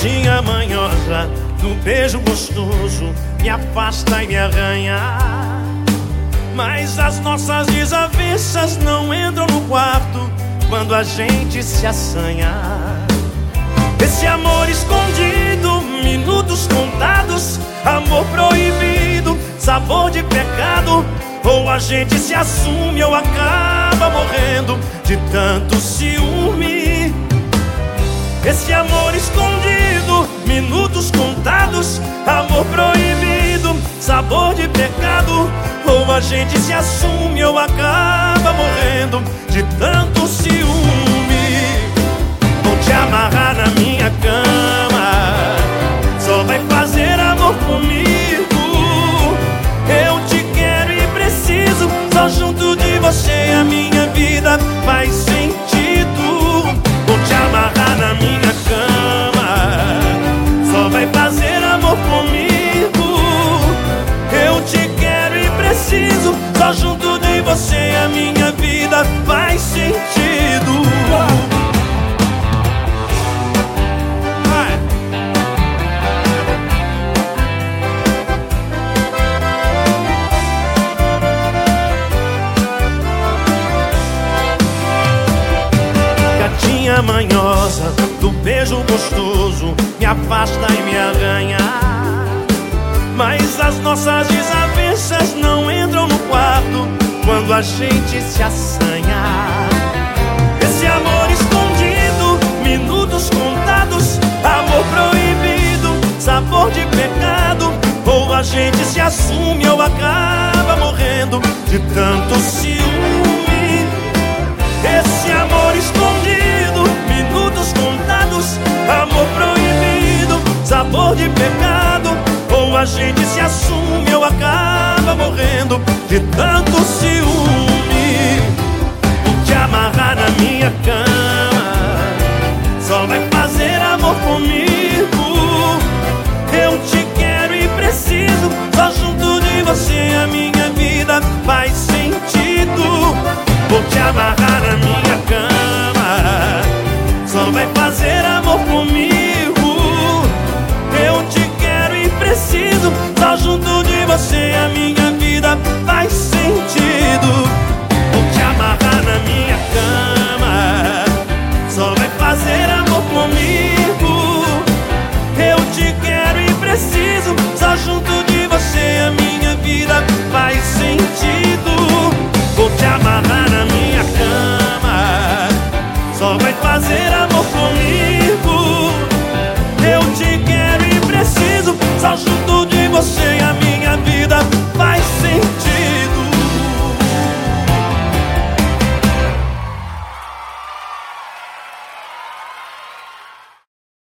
Gatinha manhosa, do beijo gostoso, me afasta e me arranha. Mas as nossas desavenças não entram no quarto quando a gente se assanha. Esse amor escondido, minutos contados, amor proibido, sabor de pecado. Ou a gente se assume ou acaba morrendo de tanto ciúme. Esse amor escondido, minutos contados, amor proibido, sabor de pecado. Ou a gente se assume ou acaba morrendo de tanto ciúme. Faz sentido. Gatinha manhosa, do beijo gostoso, me afasta e me arranha. Mas as nossas desavenças não a gente se assanha. Esse amor escondido, minutos contados, amor proibido, sabor de pecado. Ou a gente se assume ou acaba morrendo de tanto ciúme. Esse amor escondido, minutos contados, amor proibido, sabor de pecado. Ou a gente se assume ou acaba morrendo de tanto ciúme. só vai fazer amor comigo. Eu te quero e preciso, só junto de você a minha vida faz sentido. Vou te amarrar na minha cama, só vai fazer amor.